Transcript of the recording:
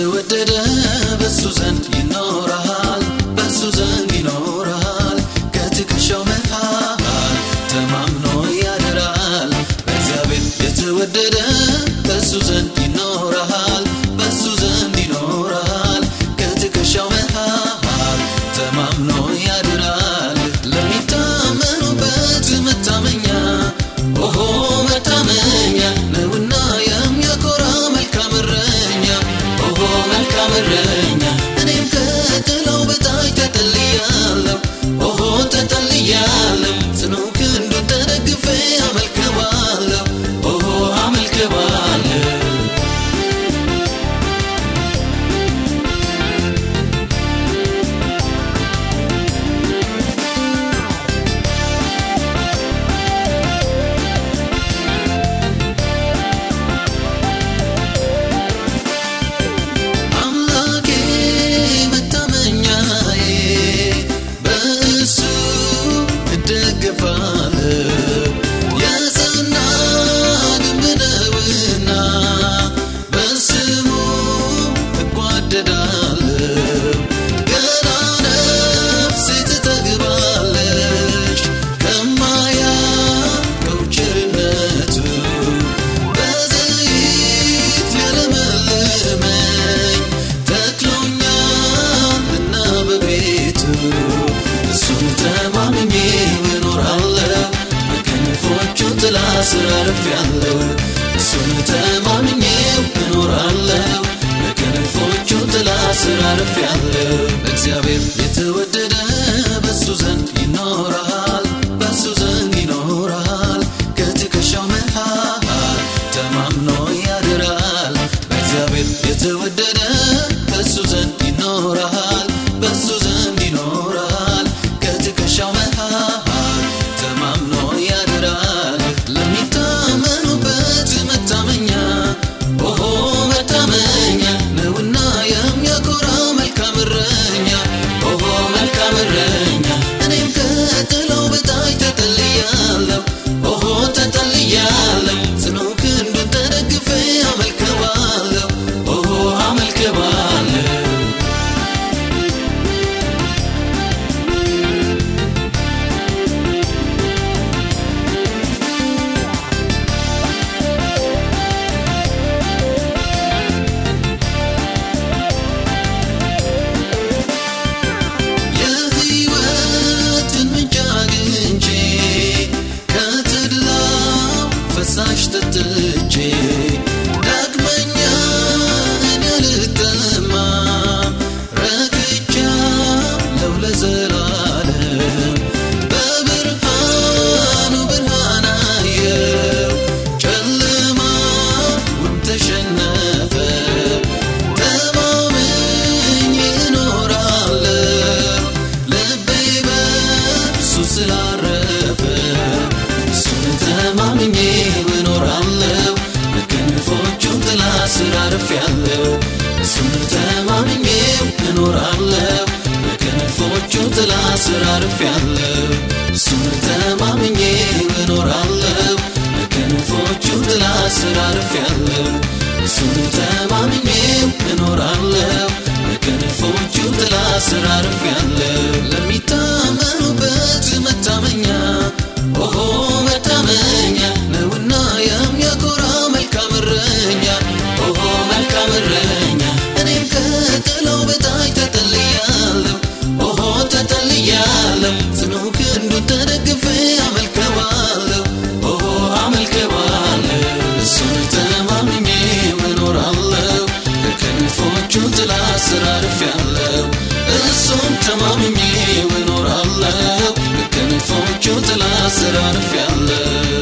የተወደደ በሱ ዘንድ ይኖረሃል በሱ ዘንድ ይኖረሃል ከትከሻው መሃል ተማምኖ ያደራል በእግዚአብሔር የተወደደ በሱ ዘንድ عمرنا like a father በራስ አረፍ ያለው እሱን ተማምኜው እኖራለሁ። በክንፎቹ ጥላ ስር አረፍ ያለው እግዚአብሔር አርፍ ያለው እሱን ተማምኜ እኖራለሁ። በክንፎቹ ጥላ ስር አርፍ ያለው እሱን ተማምኜ እኖራለሁ። በክንፎቹ ጥላ ስር አርፍ ያለው እሱን ተማምኜ እኖራለሁ። በክንፎቹ ጥላ ስር አርፍ ያለው አስተላልፍ ያለው እሱም ተማምኜ እኖራለሁ በክንፎቹ ጥላ አስተላልፍ ያለው